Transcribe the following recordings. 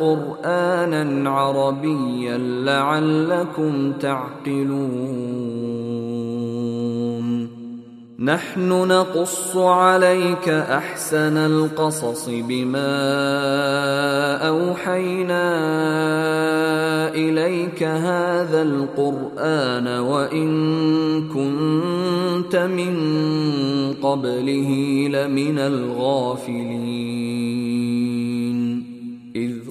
قرآنا عربيا لعلكم تعقلون. نحن نقص عليك أحسن القصص بما أوحينا إليك هذا القرآن وإن كنت من قبله لمن الغافلين.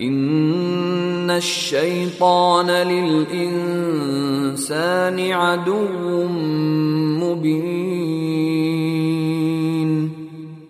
إن الشيطان للإنسان عدو مبين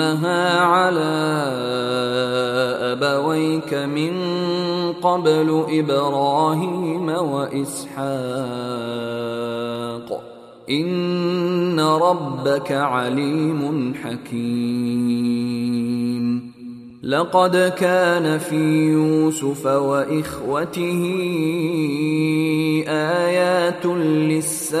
أتمها على أبويك من قبل إبراهيم وإسحاق. إن ربك عليم حكيم. لقد كان في يوسف وإخوته آيات للسائلين.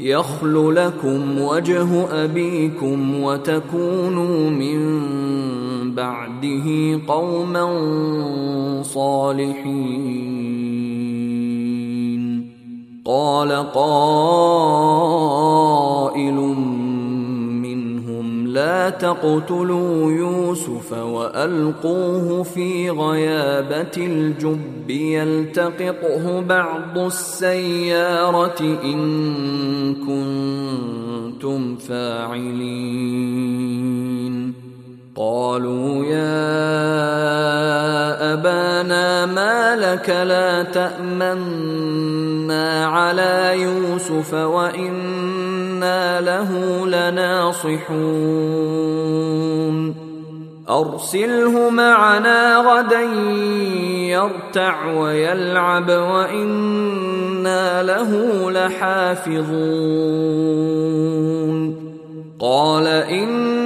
يخل لكم وجه أبيكم وتكونوا من بعده قوما صالحين. قال قائل لا تقتلوا يوسف وألقوه في غيابة الجب يلتقطه بعض السيارة إن كنتم فاعلين. قالوا يا أبانا ما لك لا تأمنا على يوسف وإنا له لناصحون. أرسله معنا غدا يرتع ويلعب وإنا له لحافظون. قال إني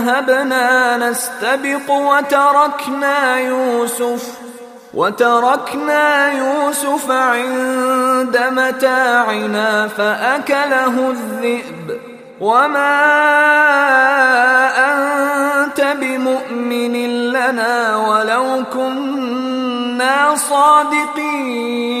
ذهبنا نستبق وتركنا يوسف وتركنا يوسف عند متاعنا فاكله الذئب وما انت بمؤمن لنا ولو كنا صادقين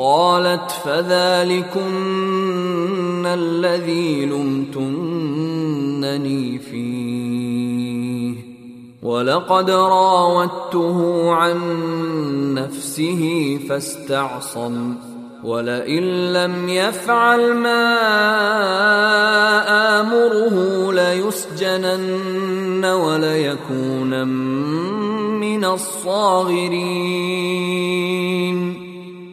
قالت فذلكن الذي لمتنني فيه. ولقد راودته عن نفسه فاستعصم ولئن لم يفعل ما آمره ليسجنن وليكون من الصاغرين.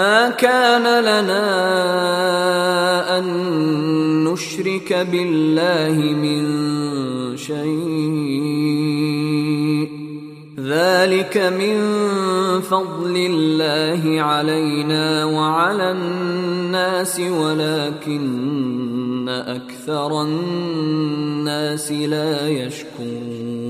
ما كان لنا أن نشرك بالله من شيء. ذلك من فضل الله علينا وعلى الناس ولكن أكثر الناس لا يشكرون.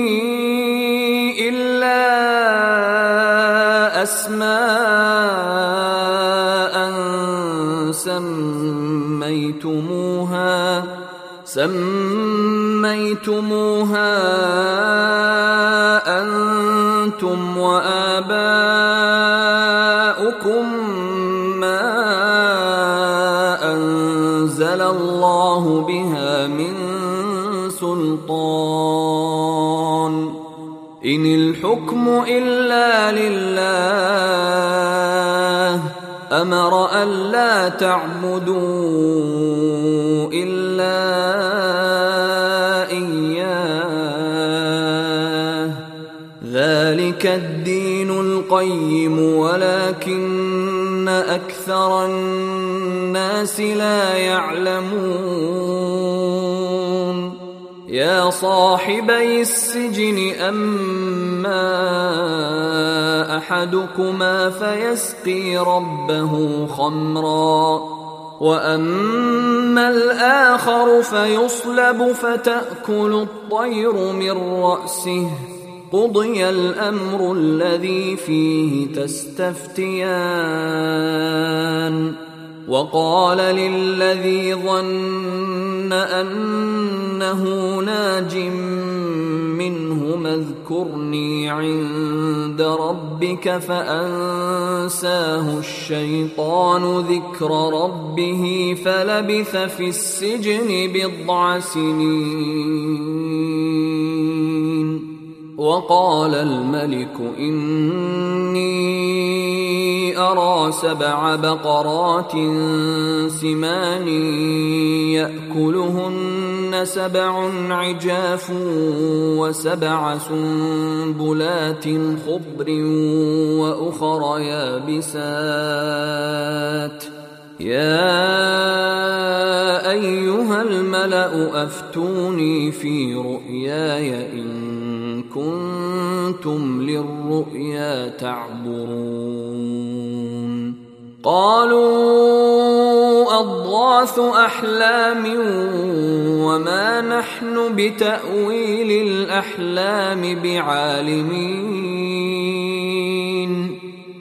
سميتموها أنتم وآباؤكم ما أنزل الله بها من سلطان. إن الحكم إلا لله أمر الا تعبدوا ذلك الدين القيم ولكن أكثر الناس لا يعلمون. يا صاحبي السجن أما أحدكما فيسقي ربه خمرا وأما الآخر فيصلب فتأكل الطير من رأسه. قضي الأمر الذي فيه تستفتيان. وقال للذي ظن أنه ناج منهما اذكرني عند ربك فأنساه الشيطان ذكر ربه فلبث في السجن بضع سنين. وقال الملك إني أرى سبع بقرات سمان يأكلهن سبع عجاف وسبع سنبلات خضر وأخر يابسات. يا أيها الملأ أفتوني في رؤياي إن كنتم للرؤيا تعبرون. قالوا أضغاث أحلام وما نحن بتأويل الأحلام بعالمين.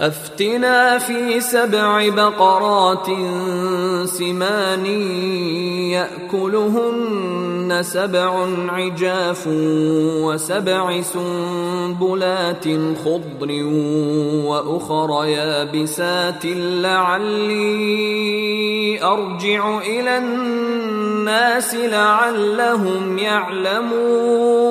أفتنا في سبع بقرات سمان يأكلهن سبع عجاف وسبع سنبلات خضر وأخر يابسات لعلي أرجع إلى الناس لعلهم يعلمون.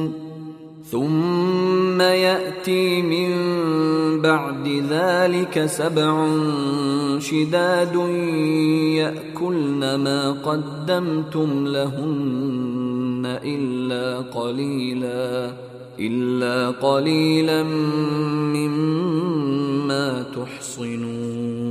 ثم يأتي من بعد ذلك سبع شداد ياكلن ما قدمتم لهن الا قليلا الا قليلا مما تحصنون.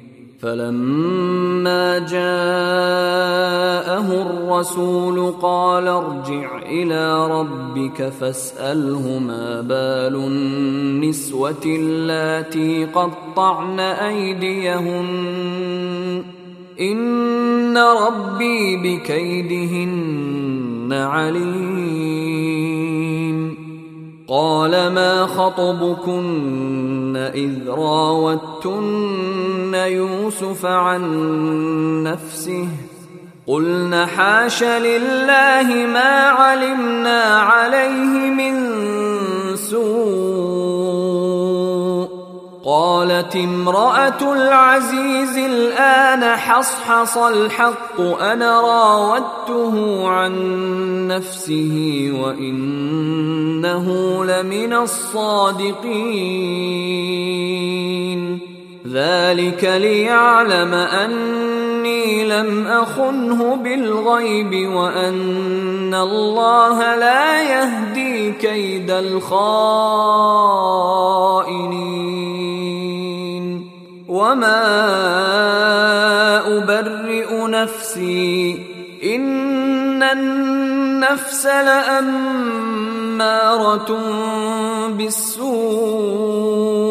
فلما جاءه الرسول قال ارجع إلى ربك فاسأله ما بال النسوة اللاتي قطعن أيديهن. إن ربي بكيدهن عليم. قال ما خطبكن إذ راوتن يوسف عن نفسه قلن حاش لله ما علمنا عليه من سوء قالت امراه العزيز الان حصحص الحق أنا راودته عن نفسه وانه لمن الصادقين ذلك ليعلم اني لم اخنه بالغيب وان الله لا يهدي كيد الخائنين وما ابرئ نفسي ان النفس لاماره بالسوء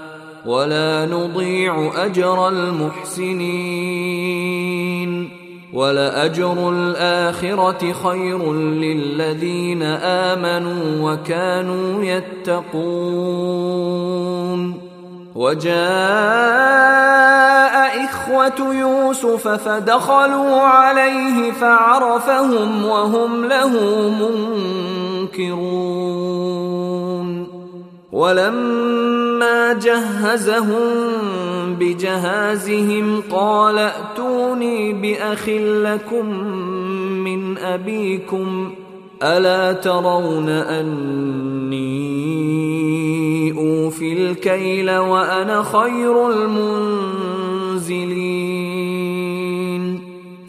ولا نضيع أجر المحسنين ولأجر الآخرة خير للذين آمنوا وكانوا يتقون وجاء إخوة يوسف فدخلوا عليه فعرفهم وهم له منكرون ولما جهزهم بجهازهم قال ائتوني بأخ لكم من أبيكم ألا ترون أني أوفي الكيل وأنا خير المنزلين؟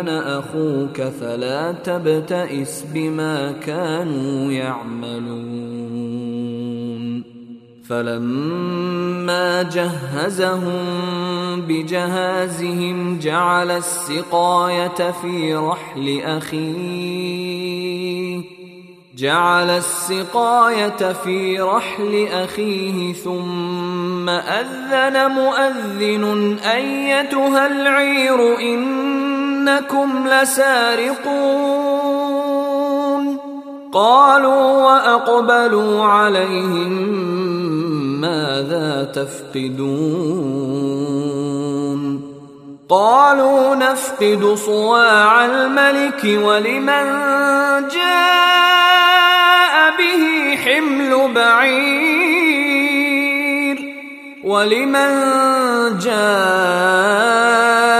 أنا أخوك فلا تبتئس بما كانوا يعملون. فلما جهزهم بجهازهم جعل السقاية في رحل أخيه. جعل السقاية في رحل أخيه ثم أذن مؤذن أيتها العير إنكم لسارقون. قالوا وأقبلوا عليهم ماذا تفقدون. قالوا نفقد صواع الملك ولمن جاء به حمل بعير. ولمن جاء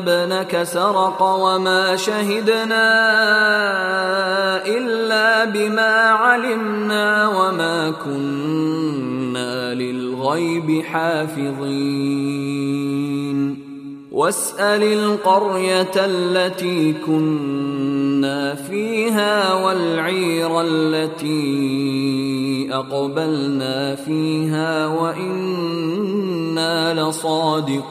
ابنك سرق وما شهدنا إلا بما علمنا وما كنا للغيب حافظين. واسأل القرية التي كنا فيها والعير التي أقبلنا فيها وإنا لصادقون.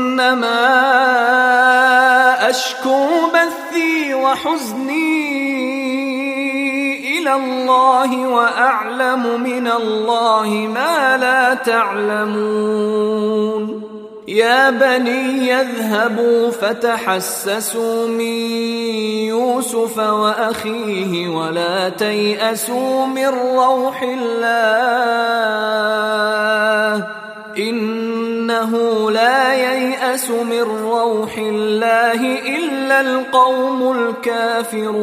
إنما أشكو بثي وحزني إلى الله وأعلم من الله ما لا تعلمون. يا بني يذهبوا فتحسسوا من يوسف وأخيه ولا تيأسوا من روح الله. إنه لا ييأس من روح الله إلا القوم الكافرون.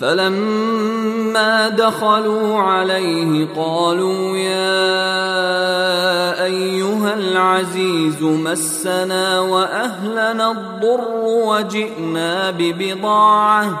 فلما دخلوا عليه قالوا يا أيها العزيز مسنا وأهلنا الضر وجئنا ببضاعة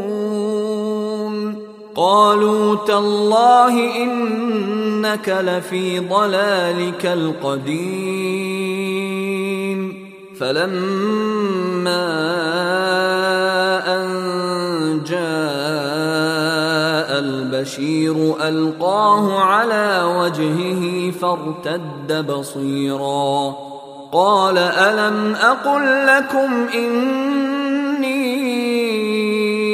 قالوا تالله إنك لفي ضلالك القديم. فلما أن جاء البشير ألقاه على وجهه فارتد بصيرا. قال ألم أقل لكم إني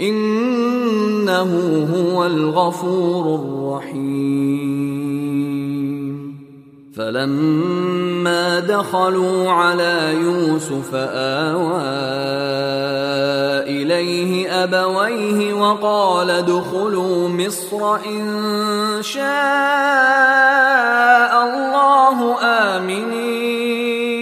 إنه هو الغفور الرحيم. فلما دخلوا على يوسف آوى إليه أبويه وقال ادخلوا مصر إن شاء الله آمنين.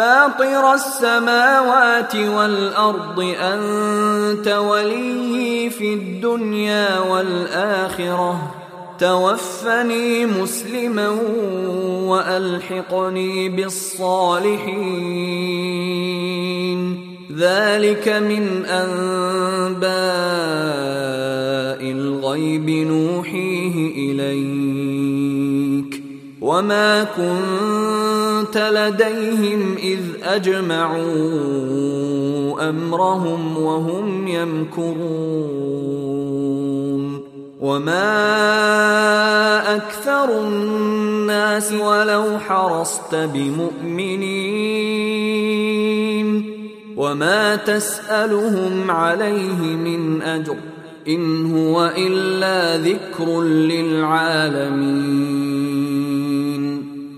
فاطر السماوات والأرض أنت ولي في الدنيا والآخرة. توفني مسلما وألحقني بالصالحين. ذلك من أنباء الغيب نوحيه إليك. وما كنت لديهم اذ اجمعوا امرهم وهم يمكرون وما أكثر الناس ولو حرصت بمؤمنين وما تسالهم عليه من اجر ان هو الا ذكر للعالمين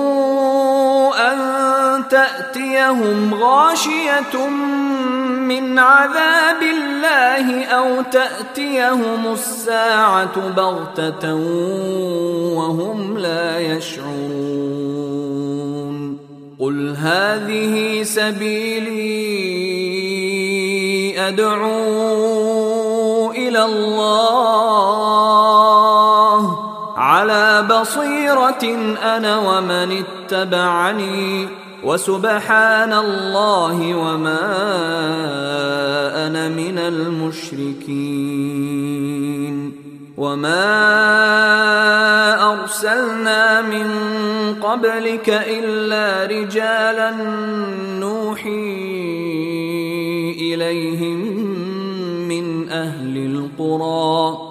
ان تاتيهم غاشية من عذاب الله أو تأتيهم الساعة بغتة وهم لا يشعرون. قل هذه سبيلي أدعو إلى الله. على بصيرة أنا ومن اتبعني. وسبحان الله وما أنا من المشركين وما أرسلنا من قبلك إلا رجالا نوحي إليهم من أهل القرى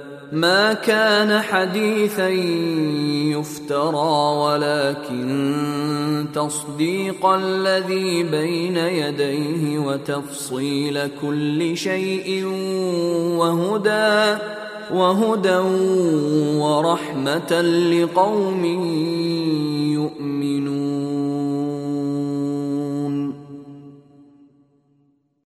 ما كان حديثا يفترى ولكن تصديق الذي بين يديه وتفصيل كل شيء وهدى وهدى ورحمة لقوم يؤمنون.